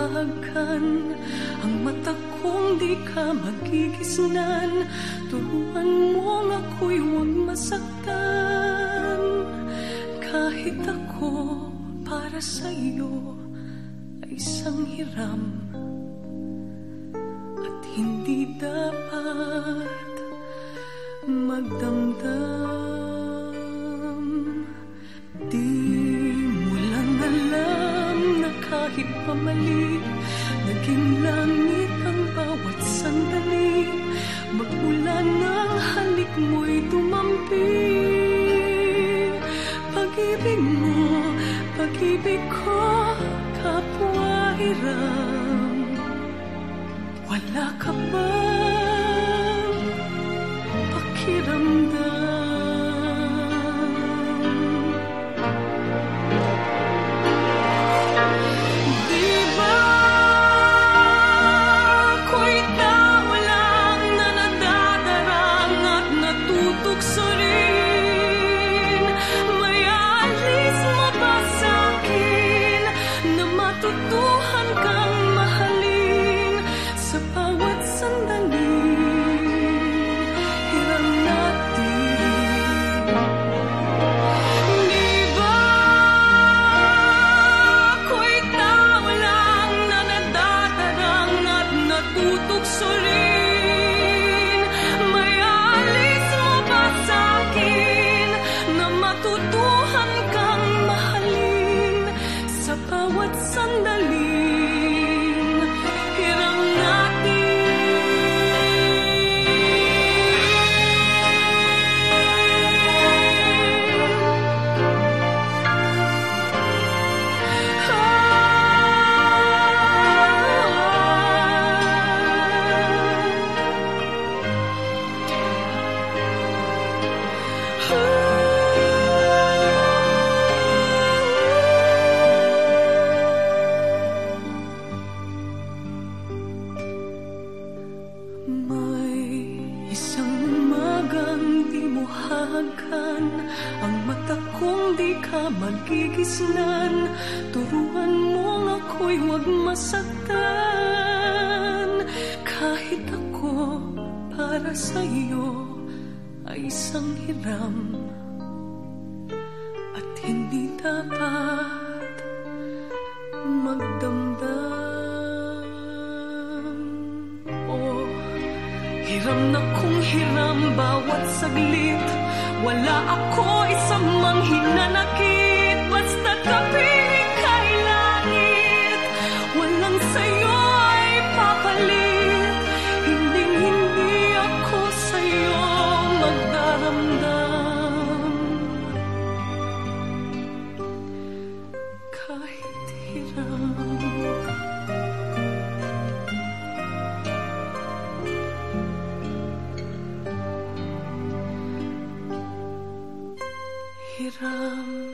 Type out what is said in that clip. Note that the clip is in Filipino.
mahagkan Ang mata kong di ka magigisnan Turuan mo ako'y huwag masaktan. Kahit ako para sa iyo ay isang hiram. At hindi dapat magdamdam kahit pamali Naging langit ang bawat sandali. Magmula ng halik mo'y dumampi. Pag-ibig mo, pag-ibig ko, kapwa hiram. Wala ka bang pakiramdam? yoksul hahagkan Ang mata kong di ka magigisnan. Turuan mo ako'y huwag masaktan. Kahit ako para sa iyo ay isang hiram. At hindi dapat magdamdam hiram na kung hiram bawat saglit. Wala ako isang manghinan at 上